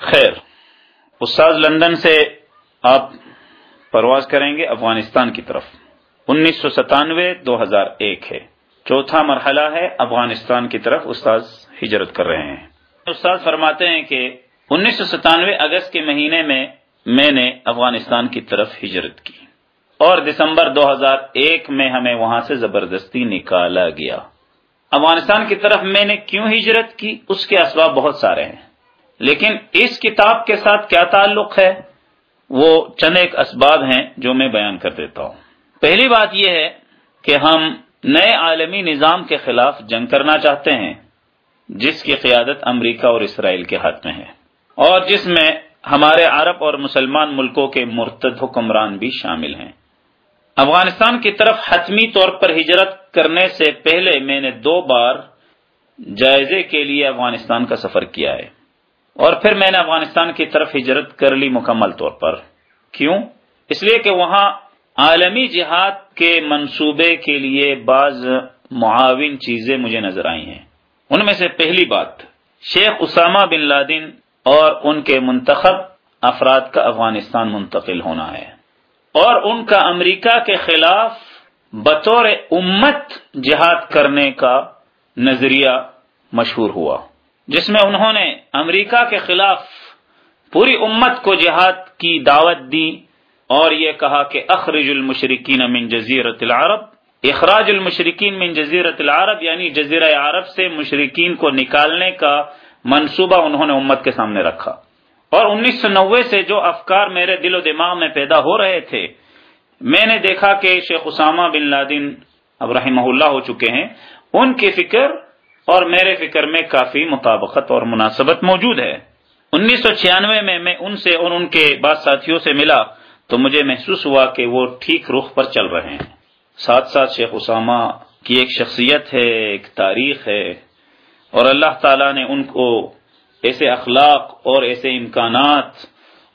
خیر۔ استاذ لندن سے آپ پرواز کریں گے افغانستان کی طرف۔ انیس سو ستانوے دو ہزار ایک ہے۔ چوتھا مرحلہ ہے افغانستان کی طرف استاذ ہجرت کر رہے ہیں۔ استاد فرماتے ہیں کہ انیس سو ستانوے اگست کے مہینے میں میں نے افغانستان کی طرف ہجرت کی۔ اور دسمبر دو ہزار ایک میں ہمیں وہاں سے زبردستی نکالا گیا۔ افغانستان کی طرف میں نے کیوں ہجرت کی؟ اس کے اسباب بہت سارے ہیں۔ لیکن اس کتاب کے ساتھ کیا تعلق ہے؟ وہ چند ایک اسباب ہیں جو میں بیان کر دیتا ہوں۔ پہلی بات یہ ہے کہ ہم نئے عالمی نظام کے خلاف جنگ کرنا چاہتے ہیں، جس کی قیادت امریکہ اور اسرائیل کے ہاتھ میں ہے۔ اور جس میں ہمارے عرب اور مسلمان ملکوں کے مرتد حکمران بھی شامل ہیں۔ افغانستان کی طرف حتمی طور پر ہجرت کرنے سے پہلے میں نے دو بار جائزے کے لیے افغانستان کا سفر کیا ہے۔ اور پھر میں نے افغانستان کی طرف ہجرت کر لی مکمل طور پر۔ کیوں؟ اس لیے کہ وہاں عالمی جہاد کے منصوبے کے لیے بعض معاون چیزیں مجھے نظر آئی ہیں۔ ان میں سے پہلی بات، شیخ اسامہ بن لادن اور ان کے منتخب افراد کا افغانستان منتقل ہونا ہے۔ اور ان کا امریکہ کے خلاف بطور امت جہاد کرنے کا نظریہ مشہور ہوا، جس میں انہوں نے امریکہ کے خلاف پوری امت کو جہاد کی دعوت دی اور یہ کہا کہ اخرج المشرقین من جزیرت العرب، اخراج المشرقین من جزیرت العرب یعنی جزیرہ عرب سے مشرقین کو نکالنے کا منصوبہ انہوں نے امت کے سامنے رکھا۔ اور انیس سو نوے سے جو افکار میرے دل و دماغ میں پیدا ہو رہے تھے، میں نے دیکھا کہ شیخ اسامہ بن لادن اب رحمہ اللہ ہو چکے ہیں، ان کی فکر اور میرے فکر میں کافی مطابقت اور مناسبت موجود ہے۔ انیس سو چھیانوے میں میں ان سے اور ان کے بعض ساتھیوں سے ملا تو مجھے محسوس ہوا کہ وہ ٹھیک رخ پر چل رہے ہیں۔ ساتھ ساتھ شیخ اسامہ کی ایک شخصیت ہے، ایک تاریخ ہے اور اللہ تعالی نے ان کو ایسے اخلاق اور ایسے امکانات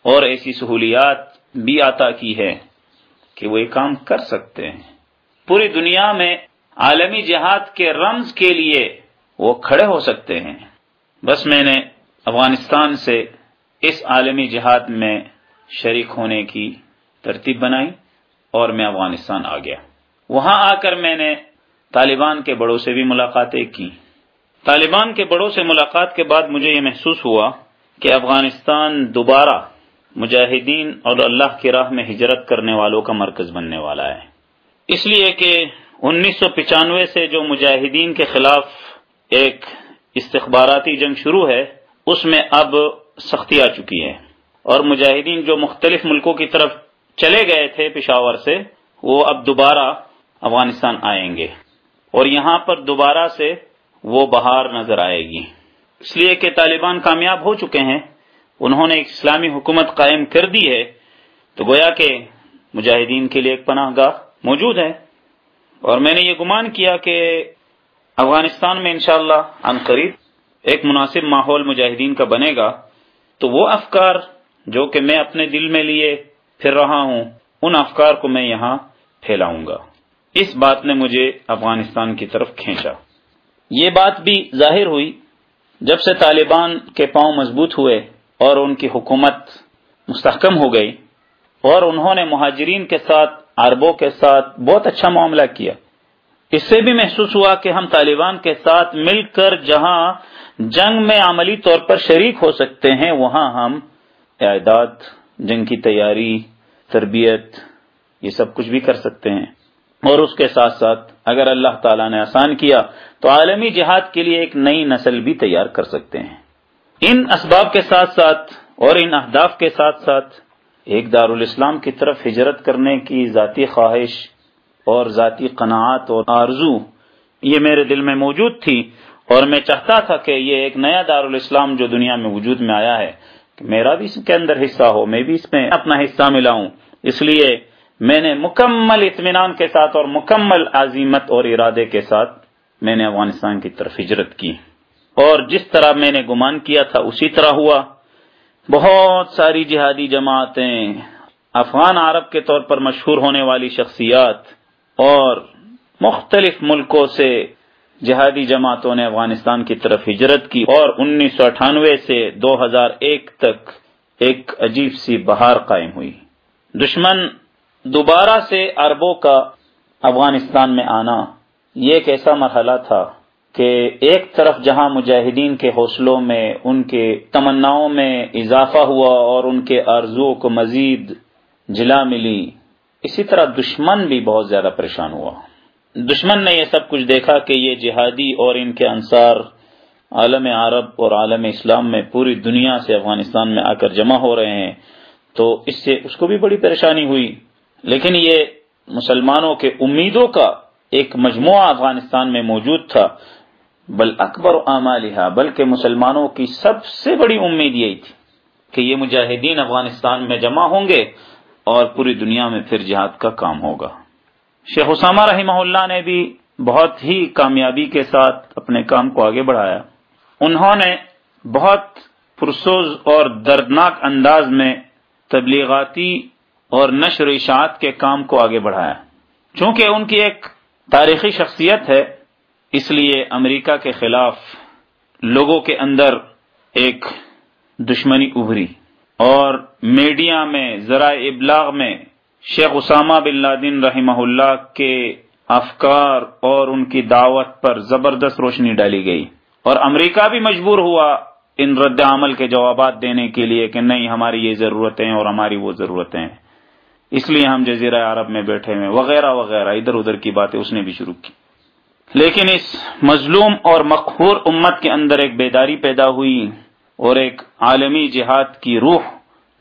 اور ایسی سہولیات بھی عطا کی ہے کہ وہ یہ کام کر سکتے ہیں۔ پوری دنیا میں عالمی جہاد کے رمز کے لیے وہ کھڑے ہو سکتے ہیں۔ بس میں نے افغانستان سے اس عالمی جہاد میں شریک ہونے کی ترتیب بنائی اور میں افغانستان آ گیا۔ وہاں آ کر میں نے طالبان کے بڑوں سے بھی ملاقاتیں کی۔ طالبان کے بڑوں سے ملاقات کے بعد مجھے یہ محسوس ہوا کہ افغانستان دوبارہ مجاہدین اور اللہ کی راہ میں ہجرت کرنے والوں کا مرکز بننے والا ہے۔ اس لیے کہ انیس سو پچانوے سے جو مجاہدین کے خلاف ایک استخباراتی جنگ شروع ہے، اس میں اب سختی آ چکی ہے۔ اور مجاہدین جو مختلف ملکوں کی طرف چلے گئے تھے پشاور سے، وہ اب دوبارہ افغانستان آئیں گے۔ اور یہاں پر دوبارہ سے وہ بہار نظر آئے گی۔ اس لیے کہ طالبان کامیاب ہو چکے ہیں، انہوں نے ایک اسلامی حکومت قائم کر دی ہے۔ تو گویا کہ مجاہدین کے لیے ایک پناہ گاہ موجود ہے۔ اور میں نے یہ گمان کیا کہ افغانستان میں انشاءاللہ عن قریب ایک مناسب ماحول مجاہدین کا بنے گا، تو وہ افکار جو کہ میں اپنے دل میں لیے پھر رہا ہوں، ان افکار کو میں یہاں پھیلاؤں گا۔ اس بات نے مجھے افغانستان کی طرف کھینچا۔ یہ بات بھی ظاہر ہوئی جب سے طالبان کے پاؤں مضبوط ہوئے اور ان کی حکومت مستحکم ہو گئی اور انہوں نے مہاجرین کے ساتھ، عربوں کے ساتھ بہت اچھا معاملہ کیا۔ اس سے بھی محسوس ہوا کہ ہم طالبان کے ساتھ مل کر جہاں جنگ میں عملی طور پر شریک ہو سکتے ہیں، وہاں ہم اعداد، جنگ کی تیاری، تربیت، یہ سب کچھ بھی کر سکتے ہیں۔ اور اس کے ساتھ ساتھ اگر اللہ تعالیٰ نے آسان کیا تو عالمی جہاد کے لیے ایک نئی نسل بھی تیار کر سکتے ہیں۔ ان اسباب کے ساتھ ساتھ اور ان اہداف کے ساتھ ساتھ ایک دارالاسلام کی طرف ہجرت کرنے کی ذاتی خواہش اور ذاتی قناعت اور آرزو، یہ میرے دل میں موجود تھی اور میں چاہتا تھا کہ یہ ایک نیا دارالاسلام جو دنیا میں وجود میں آیا ہے، کہ میرا بھی اس کے اندر حصہ ہو، میں بھی اس میں اپنا حصہ ملاؤں۔ اس لیے میں نے مکمل اطمینان کے ساتھ اور مکمل عظیمت اور ارادے کے ساتھ میں نے افغانستان کی طرف ہجرت کی۔ اور جس طرح میں نے گمان کیا تھا، اسی طرح ہوا۔ بہت ساری جہادی جماعتیں، افغان عرب کے طور پر مشہور ہونے والی شخصیات اور مختلف ملکوں سے جہادی جماعتوں نے افغانستان کی طرف ہجرت کی اور انیس سو اٹھانوے سے دو ہزار ایک تک ایک عجیب سی بہار قائم ہوئی۔ دشمن دوبارہ سے اربوں کا افغانستان میں آنا یہ ایک ایسا مرحلہ تھا کہ ایک طرف جہاں مجاہدین کے حوصلوں میں، ان کے تمناؤں میں اضافہ ہوا اور ان کے آرزو کو مزید جلا ملی۔ اسی طرح دشمن بھی بہت زیادہ پریشان ہوا۔ دشمن نے یہ سب کچھ دیکھا کہ یہ جہادی اور ان کے انصار عالم عرب اور عالم اسلام میں پوری دنیا سے افغانستان میں آ کر جمع ہو رہے ہیں، تو اس سے اس کو بھی بڑی پریشانی ہوئی۔ لیکن یہ مسلمانوں کے امیدوں کا ایک مجموعہ افغانستان میں موجود تھا۔ بل اکبر و بلکہ مسلمانوں کی سب سے بڑی امید یہی تھی کہ یہ مجاہدین افغانستان میں جمع ہوں گے۔ اور پوری دنیا میں پھر جہاد کا کام ہوگا۔ شیخ اسامہ رحمہ اللہ نے بھی بہت ہی کامیابی کے ساتھ اپنے کام کو آگے بڑھایا۔ انہوں نے بہت پرسوز اور دردناک انداز میں تبلیغاتی اور نشر اشاعت کے کام کو آگے بڑھایا۔ چونکہ ان کی ایک تاریخی شخصیت ہے، اس لیے امریکہ کے خلاف لوگوں کے اندر ایک دشمنی ابھری۔ اور میڈیا میں، ذرائع ابلاغ میں شیخ اسامہ بن لادن رحمہ اللہ کے افکار اور ان کی دعوت پر زبردست روشنی ڈالی گئی۔ اور امریکہ بھی مجبور ہوا ان رد عمل کے جوابات دینے کے لیے کہ نہیں، ہماری یہ ضرورتیں اور ہماری وہ ضرورتیں۔ اس لیے ہم جزیرہ عرب میں بیٹھے ہوئے وغیرہ وغیرہ، ادھر ادھر کی باتیں اس نے بھی شروع کی۔ لیکن اس مظلوم اور مقہور امت کے اندر ایک بیداری پیدا ہوئی۔ اور ایک عالمی جہاد کی روح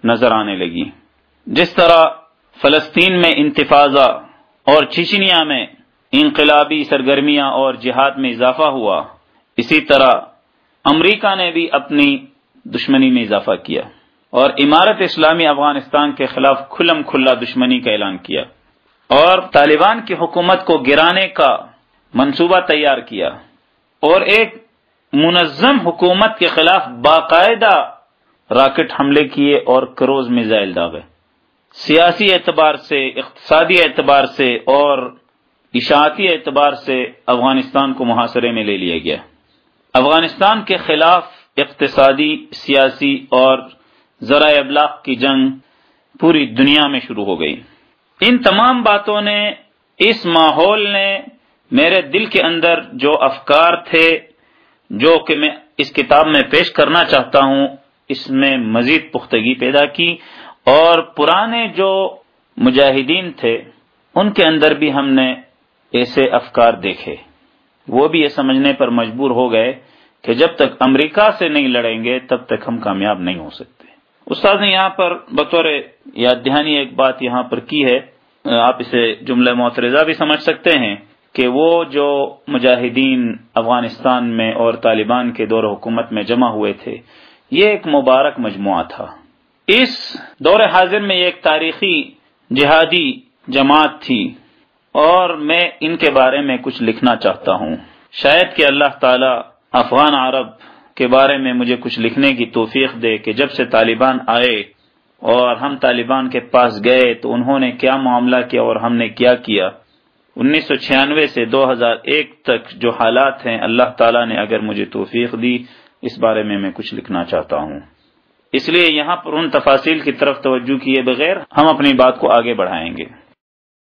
نظر آنے لگی۔ جس طرح فلسطین میں انتفاضہ اور چچنیا میں انقلابی سرگرمیاں اور جہاد میں اضافہ ہوا، اسی طرح امریکہ نے بھی اپنی دشمنی میں اضافہ کیا اور عمارت اسلامی افغانستان کے خلاف کھلم کھلا دشمنی کا اعلان کیا اور طالبان کی حکومت کو گرانے کا منصوبہ تیار کیا اور ایک منظم حکومت کے خلاف باقاعدہ راکٹ حملے کیے اور کروز میزائل داغے۔ سیاسی اعتبار سے، اقتصادی اعتبار سے اور اشاعتی اعتبار سے افغانستان کو محاصرے میں لے لیا گیا۔ افغانستان کے خلاف اقتصادی، سیاسی اور ذرائع ابلاغ کی جنگ پوری دنیا میں شروع ہو گئی۔ ان تمام باتوں نے، اس ماحول نے میرے دل کے اندر جو افکار تھے جو کہ میں اس کتاب میں پیش کرنا چاہتا ہوں، اس میں مزید پختگی پیدا کی اور پرانے جو مجاہدین تھے، ان کے اندر بھی ہم نے ایسے افکار دیکھے۔ وہ بھی یہ سمجھنے پر مجبور ہو گئے کہ جب تک امریکہ سے نہیں لڑیں گے، تب تک ہم کامیاب نہیں ہو سکتے۔ استاد نے یہاں پر بطور یاد دہانی ایک بات یہاں پر کی ہے۔ آپ اسے جملہ معترضہ بھی سمجھ سکتے ہیں۔ کہ وہ جو مجاہدین افغانستان میں اور طالبان کے دور حکومت میں جمع ہوئے تھے، یہ ایک مبارک مجموعہ تھا۔ اس دور حاضر میں ایک تاریخی جہادی جماعت تھی اور میں ان کے بارے میں کچھ لکھنا چاہتا ہوں۔ شاید کہ اللہ تعالی افغان عرب کے بارے میں مجھے کچھ لکھنے کی توفیق دے کہ جب سے طالبان آئے اور ہم طالبان کے پاس گئے تو انہوں نے کیا معاملہ کیا اور ہم نے کیا کیا۔ انیس سو چھیانوے سے دو ہزار ایک تک جو حالات ہیں، اللہ تعالیٰ نے اگر مجھے توفیق دی، اس بارے میں میں کچھ لکھنا چاہتا ہوں۔ اس لیے یہاں پر ان تفاصیل کی طرف توجہ کیے بغیر ہم اپنی بات کو آگے بڑھائیں گے۔